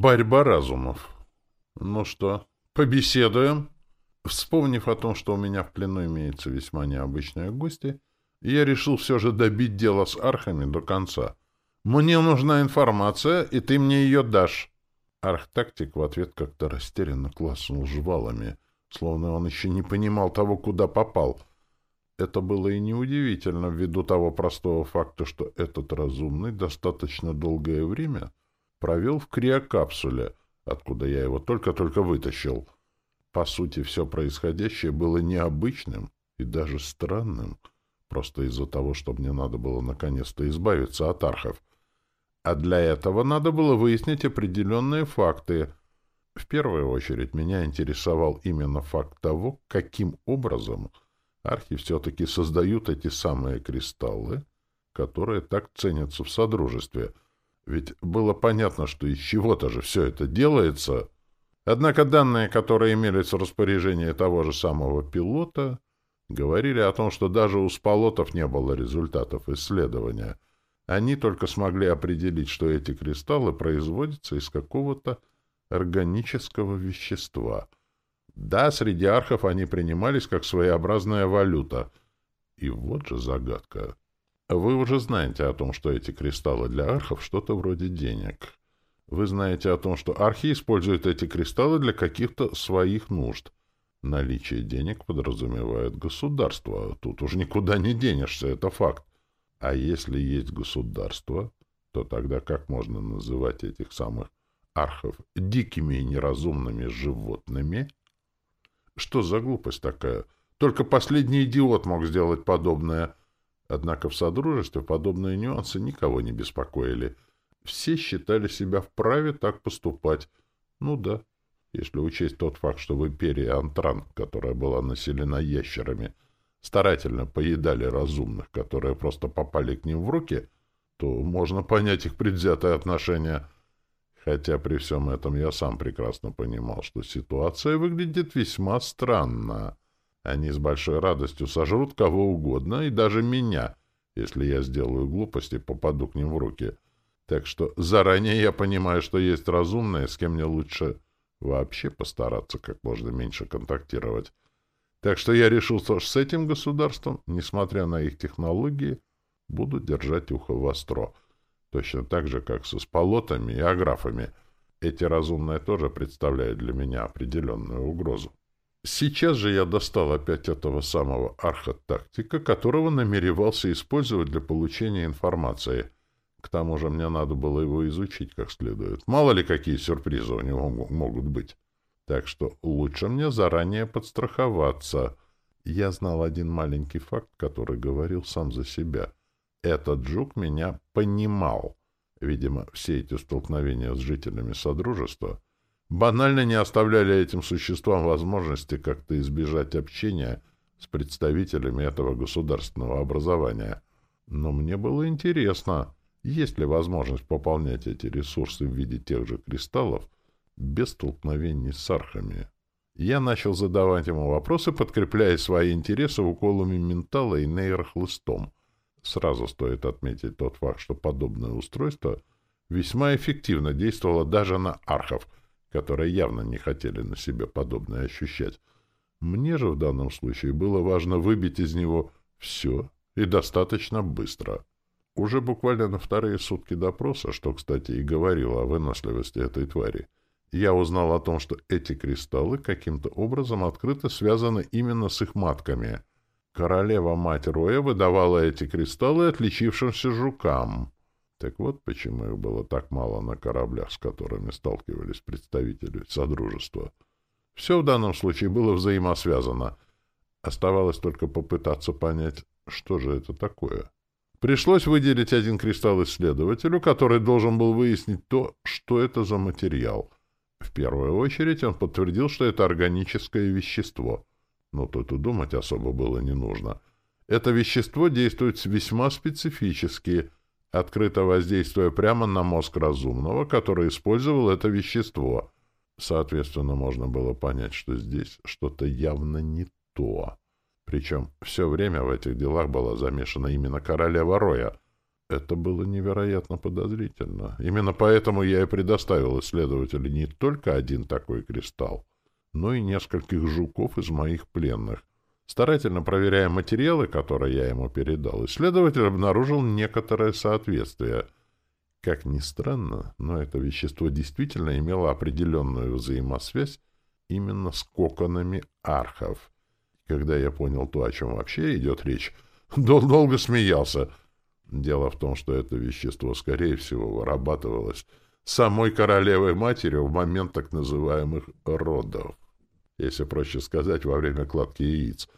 Борьба разумов. Ну что, побеседуем? Вспомнив о том, что у меня в плену имеются весьма необычные гости, я решил все же добить дело с архами до конца. Мне нужна информация, и ты мне ее дашь. Архтактик в ответ как-то растерянно класснул жвалами, словно он еще не понимал того, куда попал. Это было и неудивительно, ввиду того простого факта, что этот разумный достаточно долгое время провел в криокапсуле, откуда я его только-только вытащил. По сути, все происходящее было необычным и даже странным, просто из-за того, что мне надо было наконец-то избавиться от архов. А для этого надо было выяснить определенные факты. В первую очередь меня интересовал именно факт того, каким образом архи все-таки создают эти самые кристаллы, которые так ценятся в Содружестве — ведь было понятно, что из чего-то же все это делается. Однако данные, которые имелись в распоряжении того же самого пилота, говорили о том, что даже у сполотов не было результатов исследования. Они только смогли определить, что эти кристаллы производятся из какого-то органического вещества. Да, среди архов они принимались как своеобразная валюта. И вот же загадка. Вы уже знаете о том, что эти кристаллы для архов что-то вроде денег. Вы знаете о том, что архи используют эти кристаллы для каких-то своих нужд. Наличие денег подразумевает государство. Тут уж никуда не денешься, это факт. А если есть государство, то тогда как можно называть этих самых архов дикими и неразумными животными? Что за глупость такая? Только последний идиот мог сделать подобное — Однако в Содружестве подобные нюансы никого не беспокоили. Все считали себя вправе так поступать. Ну да, если учесть тот факт, что в империи Антран, которая была населена ящерами, старательно поедали разумных, которые просто попали к ним в руки, то можно понять их предвзятое отношение. Хотя при всем этом я сам прекрасно понимал, что ситуация выглядит весьма странно. Они с большой радостью сожрут кого угодно, и даже меня, если я сделаю глупости, попаду к ним в руки. Так что заранее я понимаю, что есть разумные, с кем мне лучше вообще постараться как можно меньше контактировать. Так что я решил, что с этим государством, несмотря на их технологии, буду держать ухо востро. Точно так же, как со сполотами и аграфами. Эти разумные тоже представляют для меня определенную угрозу. Сейчас же я достал опять этого самого архотактика, которого намеревался использовать для получения информации. К тому же мне надо было его изучить как следует. Мало ли какие сюрпризы у него могут быть. Так что лучше мне заранее подстраховаться. Я знал один маленький факт, который говорил сам за себя. Этот жук меня понимал. Видимо, все эти столкновения с жителями Содружества — банально не оставляли этим существам возможности как-то избежать общения с представителями этого государственного образования. Но мне было интересно, есть ли возможность пополнять эти ресурсы в виде тех же кристаллов без столкновений с архами. Я начал задавать ему вопросы, подкрепляя свои интересы уколами ментала и нейрохлыстом. Сразу стоит отметить тот факт, что подобное устройство весьма эффективно действовало даже на архов — которые явно не хотели на себе подобное ощущать. Мне же в данном случае было важно выбить из него все и достаточно быстро. Уже буквально на вторые сутки допроса, что, кстати, и говорило о выносливости этой твари, я узнал о том, что эти кристаллы каким-то образом открыто связаны именно с их матками. Королева-мать Роя выдавала эти кристаллы отличившимся жукам. Так вот, почему их было так мало на кораблях, с которыми сталкивались представители Содружества. Все в данном случае было взаимосвязано. Оставалось только попытаться понять, что же это такое. Пришлось выделить один кристалл исследователю, который должен был выяснить то, что это за материал. В первую очередь он подтвердил, что это органическое вещество. Но тут и думать особо было не нужно. Это вещество действует весьма специфически — открыто воздействуя прямо на мозг разумного, который использовал это вещество. Соответственно, можно было понять, что здесь что-то явно не то. Причем все время в этих делах была замешана именно королева Роя. Это было невероятно подозрительно. Именно поэтому я и предоставил исследователю не только один такой кристалл, но и нескольких жуков из моих пленных. Старательно проверяя материалы, которые я ему передал, исследователь обнаружил некоторое соответствие. Как ни странно, но это вещество действительно имело определенную взаимосвязь именно с коконами архов. Когда я понял то, о чем вообще идет речь, дол долго смеялся. Дело в том, что это вещество, скорее всего, вырабатывалось самой королевой-матерью в момент так называемых родов. Если проще сказать, во время кладки яиц.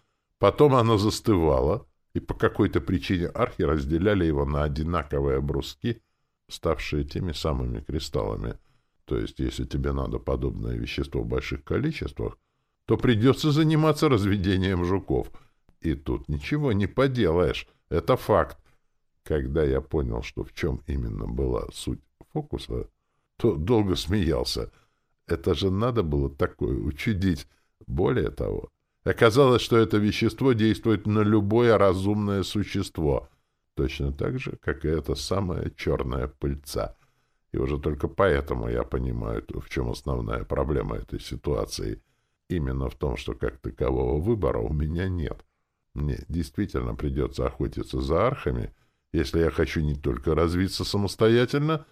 Потом оно застывало, и по какой-то причине архи разделяли его на одинаковые бруски, ставшие теми самыми кристаллами. То есть, если тебе надо подобное вещество в больших количествах, то придется заниматься разведением жуков. И тут ничего не поделаешь. Это факт. Когда я понял, что в чем именно была суть фокуса, то долго смеялся. Это же надо было такое учудить. Более того, оказалось, что это вещество действует на любое разумное существо, точно так же, как и эта самая черная пыльца. И уже только поэтому я понимаю, в чем основная проблема этой ситуации. Именно в том, что как такового выбора у меня нет. Мне действительно придется охотиться за архами, если я хочу не только развиться самостоятельно,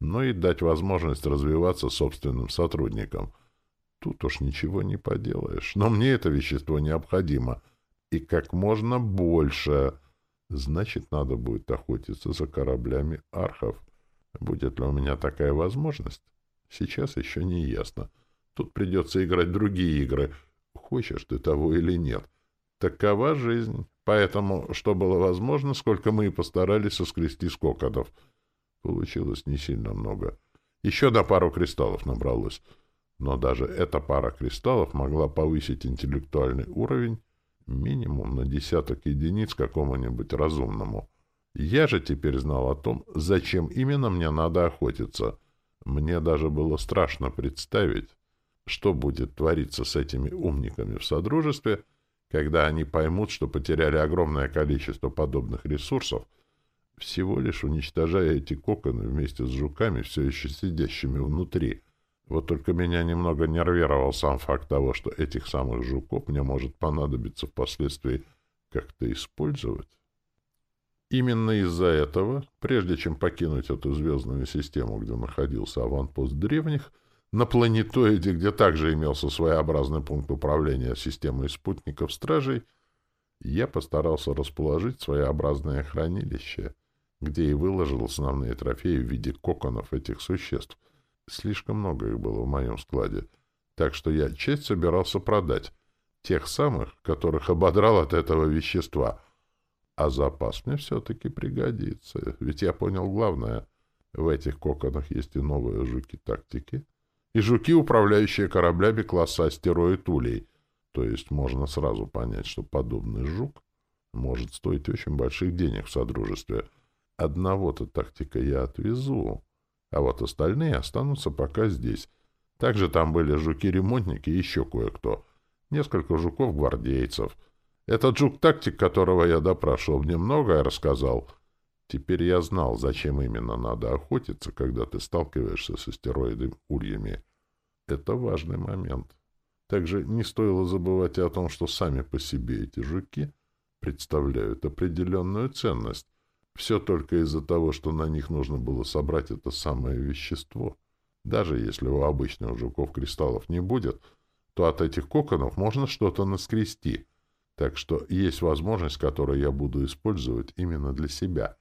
но и дать возможность развиваться собственным сотрудникам. Тут уж ничего не поделаешь. Но мне это вещество необходимо. И как можно больше. Значит, надо будет охотиться за кораблями архов. Будет ли у меня такая возможность? Сейчас еще не ясно. Тут придется играть другие игры. Хочешь ты того или нет. Такова жизнь. Поэтому, что было возможно, сколько мы и постарались соскрести скокотов — Получилось не сильно много. Еще на пару кристаллов набралось. Но даже эта пара кристаллов могла повысить интеллектуальный уровень минимум на десяток единиц какому-нибудь разумному. Я же теперь знал о том, зачем именно мне надо охотиться. Мне даже было страшно представить, что будет твориться с этими умниками в Содружестве, когда они поймут, что потеряли огромное количество подобных ресурсов, всего лишь уничтожая эти коконы вместе с жуками, все еще сидящими внутри. Вот только меня немного нервировал сам факт того, что этих самых жуков мне может понадобиться впоследствии как-то использовать. Именно из-за этого, прежде чем покинуть эту звездную систему, где находился аванпост древних, на планетоиде, где также имелся своеобразный пункт управления системой спутников-стражей, я постарался расположить своеобразное хранилище — где и выложил основные трофеи в виде коконов этих существ. Слишком много их было в моем складе, так что я часть собирался продать, тех самых, которых ободрал от этого вещества. А запас мне все-таки пригодится, ведь я понял главное. В этих коконах есть и новые жуки-тактики, и жуки, управляющие кораблями класса астероид Улей. То есть можно сразу понять, что подобный жук может стоить очень больших денег в Содружестве — Одного-то тактика я отвезу, а вот остальные останутся пока здесь. Также там были жуки-ремонтники и еще кое-кто. Несколько жуков-гвардейцев. Этот жук-тактик, которого я допрашивал, мне многое рассказал. Теперь я знал, зачем именно надо охотиться, когда ты сталкиваешься с астероидами ульями. Это важный момент. Также не стоило забывать и о том, что сами по себе эти жуки представляют определенную ценность. Все только из-за того, что на них нужно было собрать это самое вещество. Даже если у обычных жуков кристаллов не будет, то от этих коконов можно что-то наскрести. Так что есть возможность, которую я буду использовать именно для себя.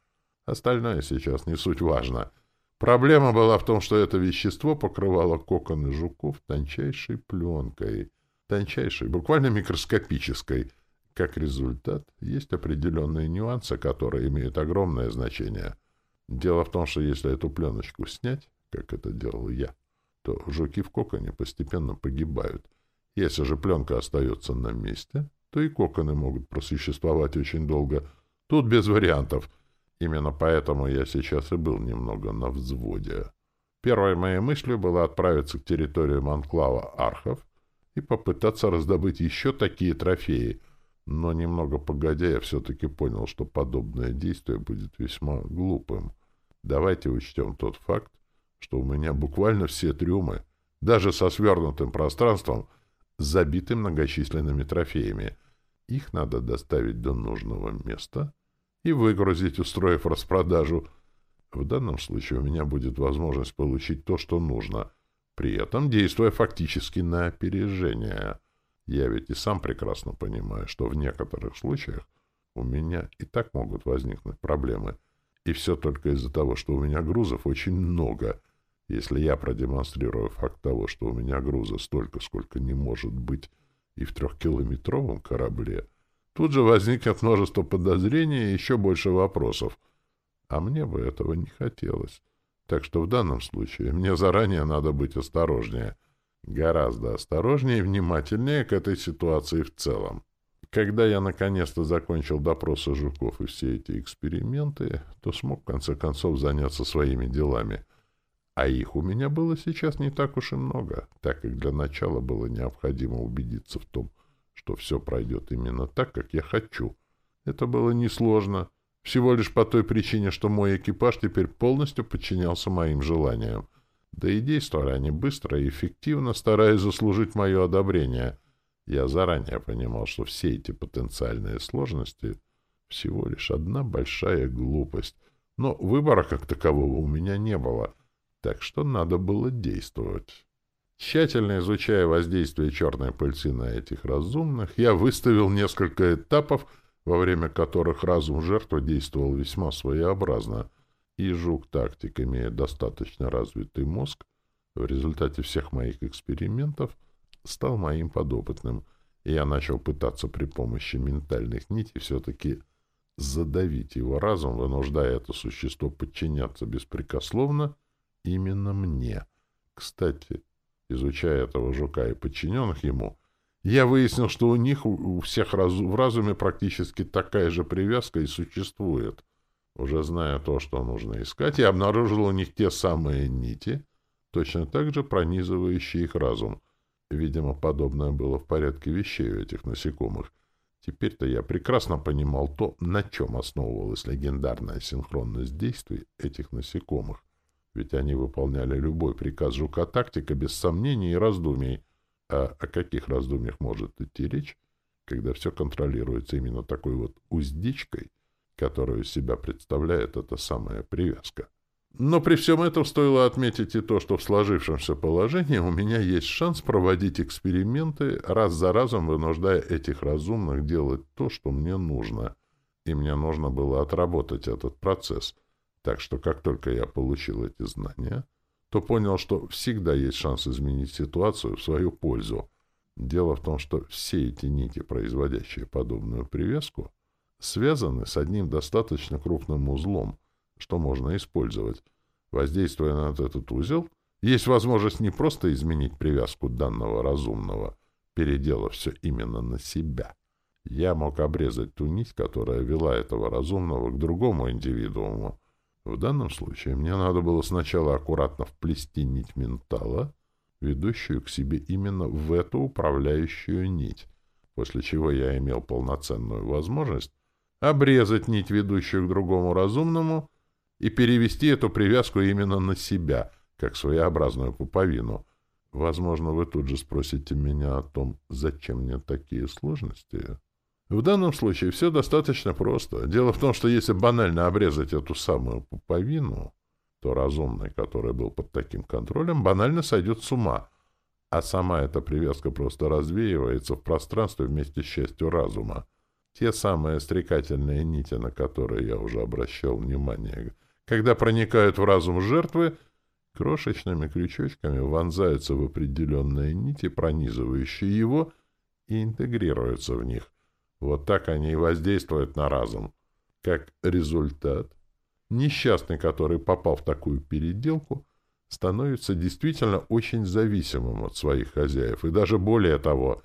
Остальное сейчас не суть важно. Проблема была в том, что это вещество покрывало коконы жуков тончайшей пленкой. Тончайшей, буквально микроскопической — как результат, есть определенные нюансы, которые имеют огромное значение. Дело в том, что если эту пленочку снять, как это делал я, то жуки в коконе постепенно погибают. Если же пленка остается на месте, то и коконы могут просуществовать очень долго. Тут без вариантов. Именно поэтому я сейчас и был немного на взводе. Первой моей мыслью было отправиться к территории Манклава Архов и попытаться раздобыть еще такие трофеи — Но немного погодя, я все-таки понял, что подобное действие будет весьма глупым. Давайте учтем тот факт, что у меня буквально все трюмы, даже со свернутым пространством, забиты многочисленными трофеями. Их надо доставить до нужного места и выгрузить, устроив распродажу. В данном случае у меня будет возможность получить то, что нужно, при этом действуя фактически на опережение. Я ведь и сам прекрасно понимаю, что в некоторых случаях у меня и так могут возникнуть проблемы. И все только из-за того, что у меня грузов очень много — если я продемонстрирую факт того, что у меня груза столько, сколько не может быть и в трехкилометровом корабле, тут же возникнет множество подозрений и еще больше вопросов. А мне бы этого не хотелось. Так что в данном случае мне заранее надо быть осторожнее. Гораздо осторожнее и внимательнее к этой ситуации в целом. Когда я наконец-то закончил допросы жуков и все эти эксперименты, то смог в конце концов заняться своими делами — а их у меня было сейчас не так уж и много, так как для начала было необходимо убедиться в том, что все пройдет именно так, как я хочу. Это было несложно, всего лишь по той причине, что мой экипаж теперь полностью подчинялся моим желаниям. Да и действовали они быстро и эффективно, стараясь заслужить мое одобрение. Я заранее понимал, что все эти потенциальные сложности — всего лишь одна большая глупость. Но выбора как такового у меня не было — так что надо было действовать. Тщательно изучая воздействие черной пыльцы на этих разумных, я выставил несколько этапов, во время которых разум жертвы действовал весьма своеобразно, и жук-тактик, имея достаточно развитый мозг, в результате всех моих экспериментов стал моим подопытным, и я начал пытаться при помощи ментальных нитей все-таки задавить его разум, вынуждая это существо подчиняться беспрекословно именно мне. Кстати, изучая этого жука и подчиненных ему, я выяснил, что у них у всех разу в разуме практически такая же привязка и существует. Уже зная то, что нужно искать, я обнаружил у них те самые нити, точно так же пронизывающие их разум. Видимо, подобное было в порядке вещей у этих насекомых. Теперь-то я прекрасно понимал то, на чем основывалась легендарная синхронность действий этих насекомых ведь они выполняли любой приказ жука-тактика без сомнений и раздумий. А о каких раздумьях может идти речь, когда все контролируется именно такой вот уздечкой, которую из себя представляет эта самая привязка? Но при всем этом стоило отметить и то, что в сложившемся положении у меня есть шанс проводить эксперименты, раз за разом вынуждая этих разумных делать то, что мне нужно. И мне нужно было отработать этот процесс — так что как только я получил эти знания, то понял, что всегда есть шанс изменить ситуацию в свою пользу. Дело в том, что все эти нити, производящие подобную привязку, связаны с одним достаточно крупным узлом, что можно использовать. Воздействуя на этот узел, есть возможность не просто изменить привязку данного разумного, переделав все именно на себя. Я мог обрезать ту нить, которая вела этого разумного к другому индивидууму, в данном случае мне надо было сначала аккуратно вплести нить ментала, ведущую к себе именно в эту управляющую нить, после чего я имел полноценную возможность обрезать нить, ведущую к другому разумному, и перевести эту привязку именно на себя, как своеобразную пуповину. Возможно, вы тут же спросите меня о том, зачем мне такие сложности. В данном случае все достаточно просто. Дело в том, что если банально обрезать эту самую пуповину, то разумный, который был под таким контролем, банально сойдет с ума, а сама эта привязка просто развеивается в пространстве вместе с частью разума. Те самые стрекательные нити, на которые я уже обращал внимание, когда проникают в разум жертвы, крошечными крючочками вонзаются в определенные нити, пронизывающие его, и интегрируются в них. Вот так они и воздействуют на разум. Как результат, несчастный, который попал в такую переделку, становится действительно очень зависимым от своих хозяев, и даже более того,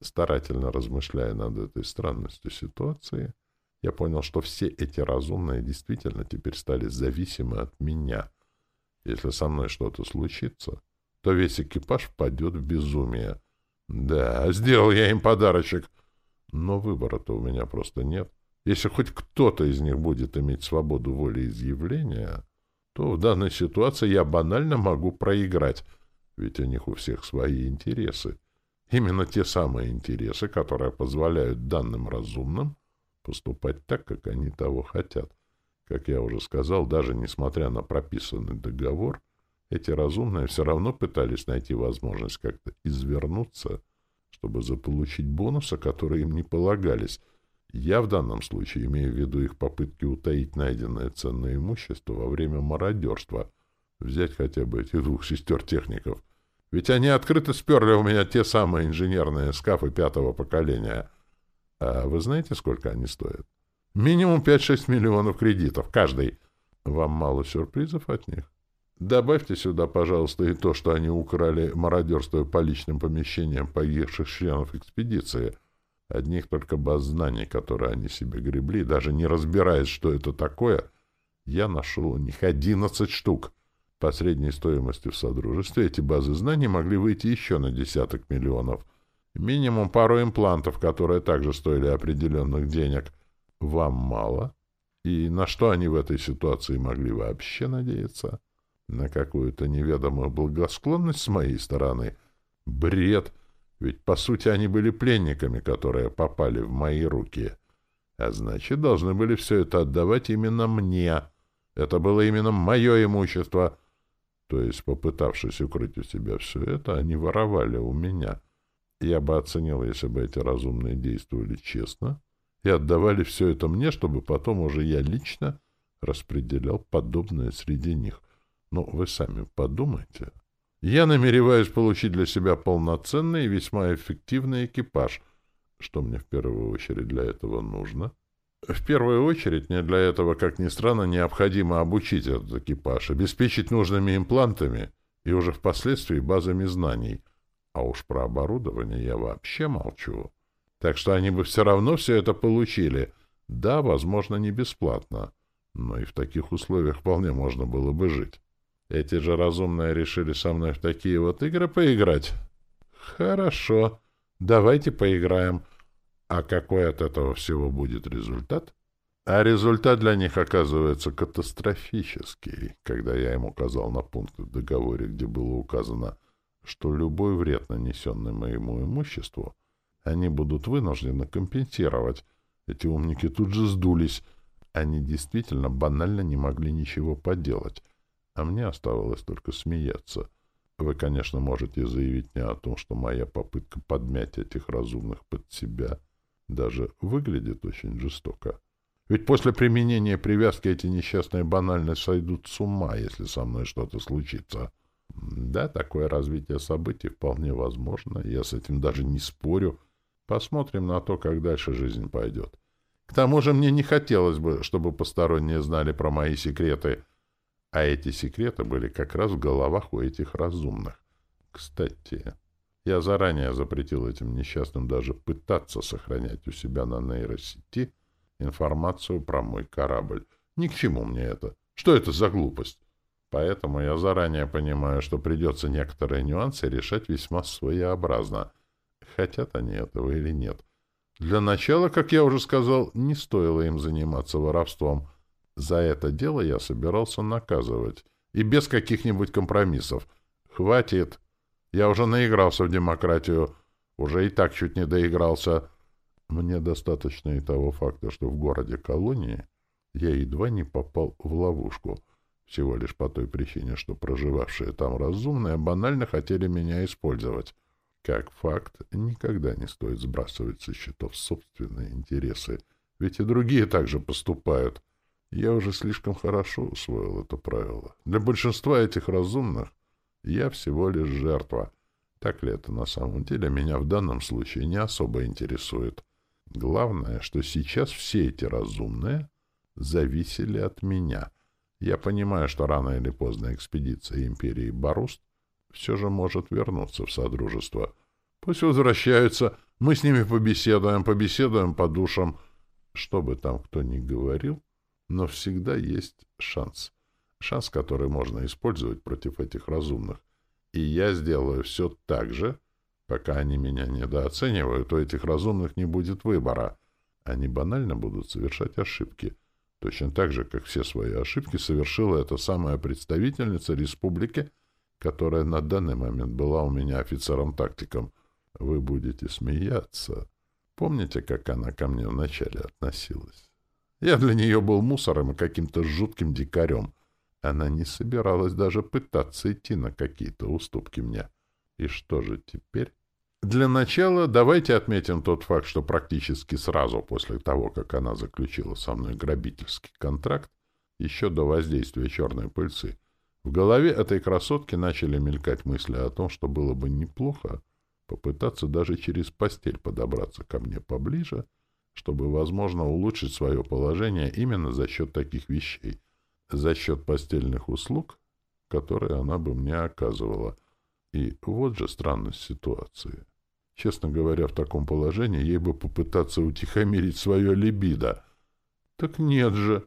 старательно размышляя над этой странностью ситуации, я понял, что все эти разумные действительно теперь стали зависимы от меня. Если со мной что-то случится, то весь экипаж впадет в безумие. Да, сделал я им подарочек — Но выбора-то у меня просто нет. Если хоть кто-то из них будет иметь свободу воли изъявления, то в данной ситуации я банально могу проиграть, ведь у них у всех свои интересы. Именно те самые интересы, которые позволяют данным разумным поступать так, как они того хотят. Как я уже сказал, даже несмотря на прописанный договор, эти разумные все равно пытались найти возможность как-то извернуться, чтобы заполучить бонусы, которые им не полагались. Я в данном случае имею в виду их попытки утаить найденное ценное имущество во время мародерства, взять хотя бы этих двух сестер-техников. Ведь они открыто сперли у меня те самые инженерные скафы пятого поколения. А вы знаете, сколько они стоят? Минимум 5-6 миллионов кредитов каждый. Вам мало сюрпризов от них? Добавьте сюда, пожалуйста, и то, что они украли, мародерствуя по личным помещениям погибших членов экспедиции. Одних только баз знаний, которые они себе гребли, даже не разбираясь, что это такое, я нашел у них одиннадцать штук. По средней стоимости в Содружестве эти базы знаний могли выйти еще на десяток миллионов. Минимум пару имплантов, которые также стоили определенных денег. Вам мало? И на что они в этой ситуации могли вообще надеяться? На какую-то неведомую благосклонность с моей стороны? Бред! Ведь, по сути, они были пленниками, которые попали в мои руки. А значит, должны были все это отдавать именно мне. Это было именно мое имущество. То есть, попытавшись укрыть у себя все это, они воровали у меня. Я бы оценил, если бы эти разумные действовали честно и отдавали все это мне, чтобы потом уже я лично распределял подобное среди них. Ну, вы сами подумайте. Я намереваюсь получить для себя полноценный и весьма эффективный экипаж. Что мне в первую очередь для этого нужно? В первую очередь мне для этого, как ни странно, необходимо обучить этот экипаж, обеспечить нужными имплантами и уже впоследствии базами знаний. А уж про оборудование я вообще молчу. Так что они бы все равно все это получили. Да, возможно, не бесплатно, но и в таких условиях вполне можно было бы жить. Эти же разумные решили со мной в такие вот игры поиграть? Хорошо, давайте поиграем. А какой от этого всего будет результат? А результат для них оказывается катастрофический, когда я им указал на пункт в договоре, где было указано, что любой вред, нанесенный моему имуществу, они будут вынуждены компенсировать. Эти умники тут же сдулись. Они действительно банально не могли ничего поделать а мне оставалось только смеяться. Вы, конечно, можете заявить мне о том, что моя попытка подмять этих разумных под себя даже выглядит очень жестоко. Ведь после применения привязки эти несчастные банально сойдут с ума, если со мной что-то случится. Да, такое развитие событий вполне возможно, я с этим даже не спорю. Посмотрим на то, как дальше жизнь пойдет. К тому же мне не хотелось бы, чтобы посторонние знали про мои секреты — а эти секреты были как раз в головах у этих разумных. Кстати, я заранее запретил этим несчастным даже пытаться сохранять у себя на нейросети информацию про мой корабль. Ни к чему мне это. Что это за глупость? Поэтому я заранее понимаю, что придется некоторые нюансы решать весьма своеобразно. Хотят они этого или нет. Для начала, как я уже сказал, не стоило им заниматься воровством — за это дело я собирался наказывать. И без каких-нибудь компромиссов. Хватит. Я уже наигрался в демократию. Уже и так чуть не доигрался. Мне достаточно и того факта, что в городе колонии я едва не попал в ловушку. Всего лишь по той причине, что проживавшие там разумные банально хотели меня использовать. Как факт, никогда не стоит сбрасывать со счетов собственные интересы, ведь и другие также поступают. Я уже слишком хорошо усвоил это правило. Для большинства этих разумных я всего лишь жертва. Так ли это на самом деле, меня в данном случае не особо интересует. Главное, что сейчас все эти разумные зависели от меня. Я понимаю, что рано или поздно экспедиция империи Баруст все же может вернуться в Содружество. Пусть возвращаются, мы с ними побеседуем, побеседуем по душам. Что бы там кто ни говорил, но всегда есть шанс. Шанс, который можно использовать против этих разумных. И я сделаю все так же, Пока они меня недооценивают, у этих разумных не будет выбора. Они банально будут совершать ошибки. Точно так же, как все свои ошибки совершила эта самая представительница республики, которая на данный момент была у меня офицером-тактиком. Вы будете смеяться. Помните, как она ко мне вначале относилась? Я для нее был мусором и каким-то жутким дикарем. Она не собиралась даже пытаться идти на какие-то уступки мне. И что же теперь? Для начала давайте отметим тот факт, что практически сразу после того, как она заключила со мной грабительский контракт, еще до воздействия черной пыльцы, в голове этой красотки начали мелькать мысли о том, что было бы неплохо попытаться даже через постель подобраться ко мне поближе, чтобы, возможно, улучшить свое положение именно за счет таких вещей, за счет постельных услуг, которые она бы мне оказывала. И вот же странность ситуации. Честно говоря, в таком положении ей бы попытаться утихомирить свое либидо. Так нет же.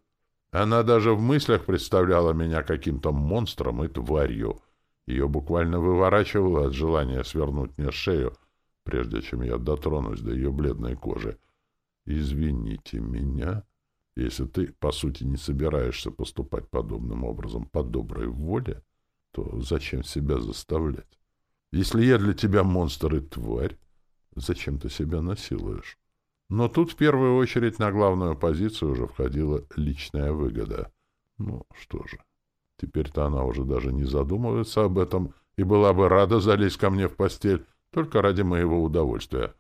Она даже в мыслях представляла меня каким-то монстром и тварью. Ее буквально выворачивало от желания свернуть мне шею, прежде чем я дотронусь до ее бледной кожи. «Извините меня, если ты, по сути, не собираешься поступать подобным образом по доброй воле, то зачем себя заставлять?» Если я для тебя монстр и тварь, зачем ты себя насилуешь? Но тут в первую очередь на главную позицию уже входила личная выгода. Ну, что же, теперь-то она уже даже не задумывается об этом и была бы рада залезть ко мне в постель только ради моего удовольствия.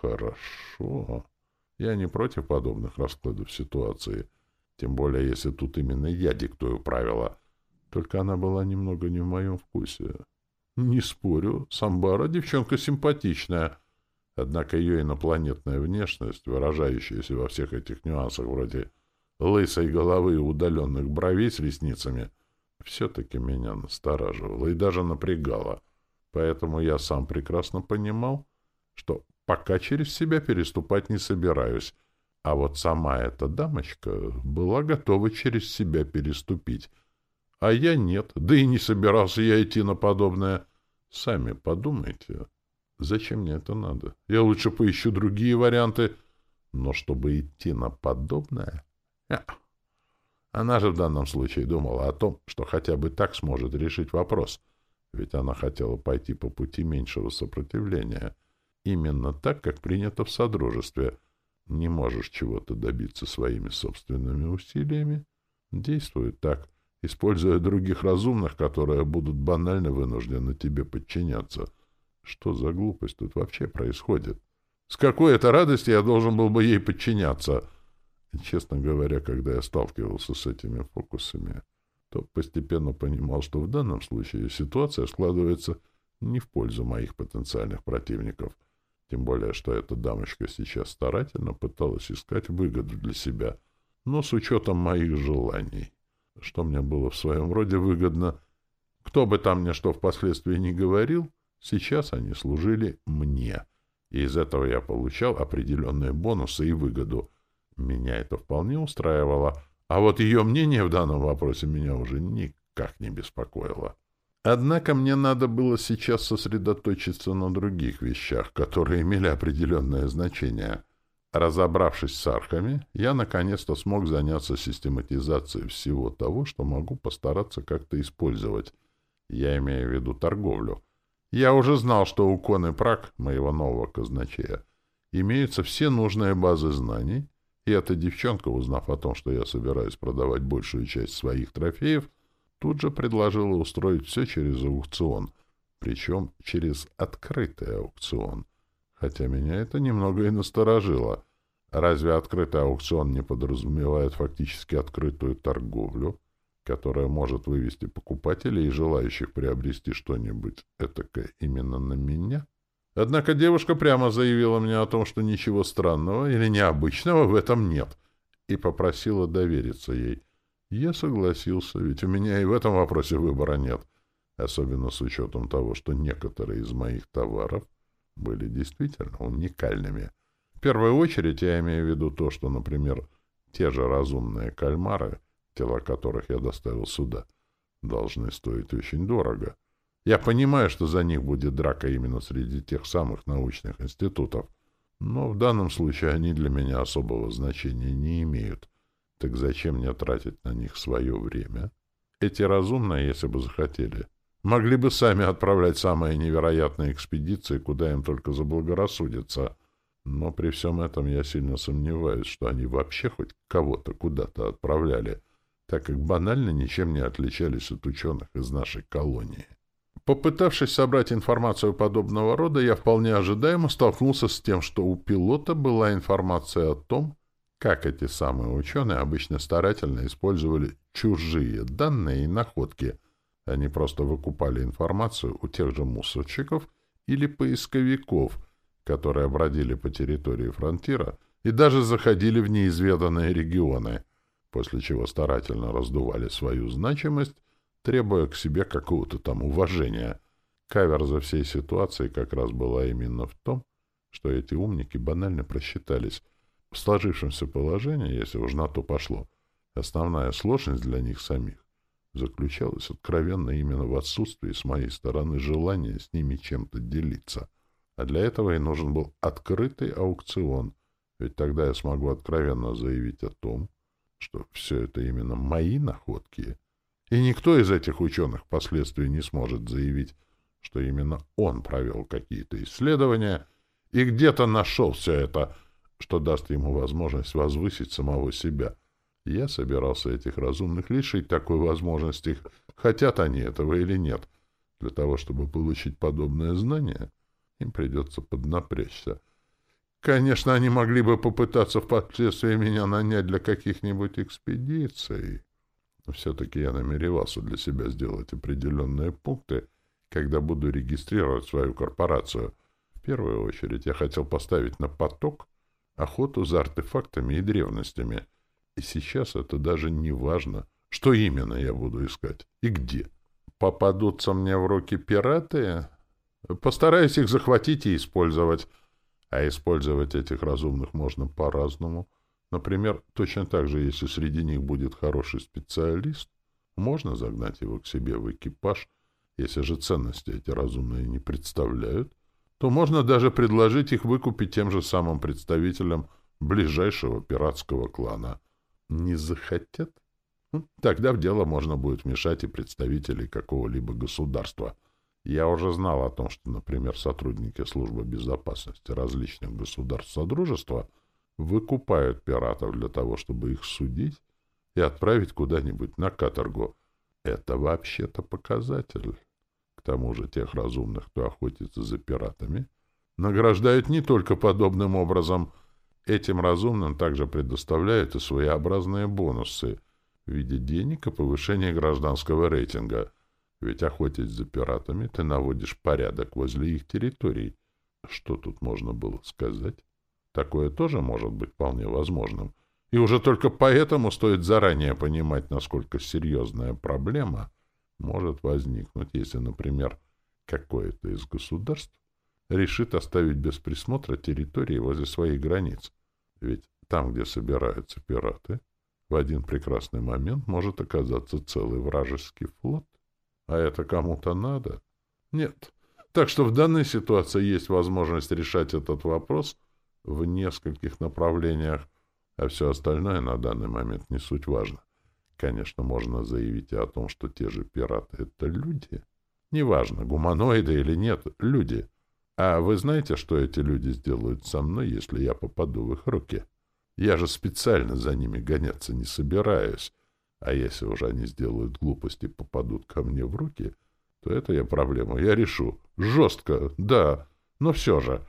Хорошо. Я не против подобных раскладов ситуации, тем более если тут именно я диктую правила. Только она была немного не в моем вкусе. Не спорю, Самбара девчонка симпатичная. Однако ее инопланетная внешность, выражающаяся во всех этих нюансах вроде лысой головы и удаленных бровей с ресницами, все-таки меня настораживала и даже напрягала. Поэтому я сам прекрасно понимал, что пока через себя переступать не собираюсь, а вот сама эта дамочка была готова через себя переступить — а я нет, да и не собирался я идти на подобное. Сами подумайте, зачем мне это надо? Я лучше поищу другие варианты. Но чтобы идти на подобное... Она же в данном случае думала о том, что хотя бы так сможет решить вопрос. Ведь она хотела пойти по пути меньшего сопротивления. Именно так, как принято в Содружестве. Не можешь чего-то добиться своими собственными усилиями? Действует так используя других разумных, которые будут банально вынуждены тебе подчиняться. Что за глупость тут вообще происходит? С какой это радости я должен был бы ей подчиняться? Честно говоря, когда я сталкивался с этими фокусами, то постепенно понимал, что в данном случае ситуация складывается не в пользу моих потенциальных противников. Тем более, что эта дамочка сейчас старательно пыталась искать выгоду для себя, но с учетом моих желаний что мне было в своем роде выгодно. Кто бы там мне что впоследствии не говорил, сейчас они служили мне, и из этого я получал определенные бонусы и выгоду. Меня это вполне устраивало, а вот ее мнение в данном вопросе меня уже никак не беспокоило. Однако мне надо было сейчас сосредоточиться на других вещах, которые имели определенное значение — Разобравшись с архами, я наконец-то смог заняться систематизацией всего того, что могу постараться как-то использовать. Я имею в виду торговлю. Я уже знал, что у Коны Прак, моего нового казначея, имеются все нужные базы знаний, и эта девчонка, узнав о том, что я собираюсь продавать большую часть своих трофеев, тут же предложила устроить все через аукцион, причем через открытый аукцион — хотя меня это немного и насторожило. Разве открытый аукцион не подразумевает фактически открытую торговлю, которая может вывести покупателей и желающих приобрести что-нибудь этакое именно на меня? Однако девушка прямо заявила мне о том, что ничего странного или необычного в этом нет, и попросила довериться ей. Я согласился, ведь у меня и в этом вопросе выбора нет, особенно с учетом того, что некоторые из моих товаров — были действительно уникальными. В первую очередь я имею в виду то, что, например, те же разумные кальмары, тела которых я доставил сюда, должны стоить очень дорого. Я понимаю, что за них будет драка именно среди тех самых научных институтов, но в данном случае они для меня особого значения не имеют. Так зачем мне тратить на них свое время? Эти разумные, если бы захотели, могли бы сами отправлять самые невероятные экспедиции, куда им только заблагорассудится. Но при всем этом я сильно сомневаюсь, что они вообще хоть кого-то куда-то отправляли, так как банально ничем не отличались от ученых из нашей колонии. Попытавшись собрать информацию подобного рода, я вполне ожидаемо столкнулся с тем, что у пилота была информация о том, как эти самые ученые обычно старательно использовали чужие данные и находки. Они просто выкупали информацию у тех же мусорщиков или поисковиков, которые бродили по территории фронтира и даже заходили в неизведанные регионы, после чего старательно раздували свою значимость требуя к себе какого-то там уважения. Кавер за всей ситуацией как раз была именно в том, что эти умники банально просчитались. В сложившемся положении, если уж на то пошло, основная сложность для них самих заключалась откровенно именно в отсутствии с моей стороны желания с ними чем-то делиться. А для этого и нужен был открытый аукцион, ведь тогда я смогу откровенно заявить о том, что все это именно мои находки, и никто из этих ученых впоследствии не сможет заявить, что именно он провел какие-то исследования и где-то нашел все это, что даст ему возможность возвысить самого себя. Я собирался этих разумных лишить такой возможности, хотят они этого или нет. Для того, чтобы получить подобное знание, им придется поднапрячься. Конечно, они могли бы попытаться впоследствии меня нанять для каких-нибудь экспедиций. Все-таки я намеревался для себя сделать определенные пункты, когда буду регистрировать свою корпорацию. В первую очередь я хотел поставить на поток охоту за артефактами и древностями. И сейчас это даже не важно, что именно я буду искать и где. Попадутся мне в руки пираты? Постараюсь их захватить и использовать. А использовать этих разумных можно по-разному — Например, точно так же, если среди них будет хороший специалист, можно загнать его к себе в экипаж. Если же ценности эти разумные не представляют, то можно даже предложить их выкупить тем же самым представителям ближайшего пиратского клана. Не захотят? Ну, тогда в дело можно будет вмешать и представителей какого-либо государства. Я уже знал о том, что, например, сотрудники службы безопасности различных государств Содружества — выкупают пиратов для того, чтобы их судить и отправить куда-нибудь на каторгу. Это вообще-то показатель. Тому же тех разумных, кто охотится за пиратами, награждают не только подобным образом. Этим разумным также предоставляют и своеобразные бонусы в виде денег и повышения гражданского рейтинга. Ведь охотясь за пиратами, ты наводишь порядок возле их территорий. Что тут можно было сказать? Такое тоже может быть вполне возможным. И уже только поэтому стоит заранее понимать, насколько серьезная проблема может возникнуть, если, например, какое-то из государств решит оставить без присмотра территории возле своих границ. Ведь там, где собираются пираты, в один прекрасный момент может оказаться целый вражеский флот. А это кому-то надо? Нет. Так что в данной ситуации есть возможность решать этот вопрос — в нескольких направлениях, а все остальное на данный момент не суть важно. Конечно, можно заявить и о том, что те же пираты — это люди. Неважно, гуманоиды или нет, люди. А вы знаете, что эти люди сделают со мной, если я попаду в их руки? Я же специально за ними гоняться не собираюсь. А если уже они сделают глупости и попадут ко мне в руки, то это я проблему я решу. Жестко, да, но все же...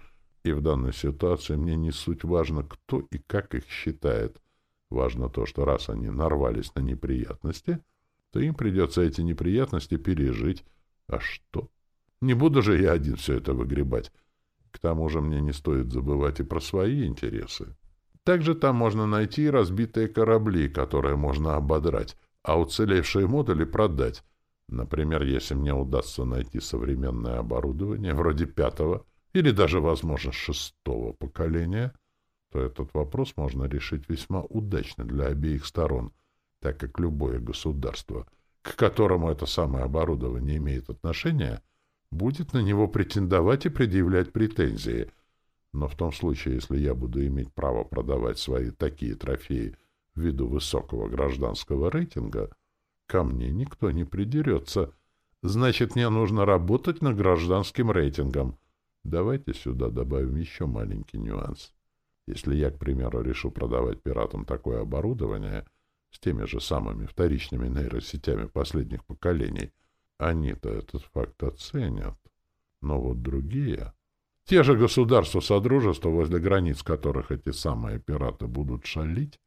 И в данной ситуации мне не суть важно, кто и как их считает. Важно то, что раз они нарвались на неприятности, то им придется эти неприятности пережить. А что? Не буду же я один все это выгребать. К тому же мне не стоит забывать и про свои интересы. Также там можно найти разбитые корабли, которые можно ободрать, а уцелевшие модули продать. Например, если мне удастся найти современное оборудование, вроде пятого, или даже, возможно, шестого поколения, то этот вопрос можно решить весьма удачно для обеих сторон, так как любое государство, к которому это самое оборудование имеет отношение, будет на него претендовать и предъявлять претензии. Но в том случае, если я буду иметь право продавать свои такие трофеи ввиду высокого гражданского рейтинга, ко мне никто не придерется. Значит, мне нужно работать над гражданским рейтингом. Давайте сюда добавим еще маленький нюанс. Если я, к примеру, решу продавать пиратам такое оборудование с теми же самыми вторичными нейросетями последних поколений, они-то этот факт оценят. Но вот другие... Те же государства Содружества, возле границ которых эти самые пираты будут шалить,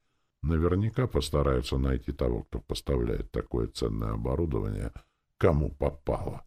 наверняка постараются найти того, кто поставляет такое ценное оборудование, кому попало.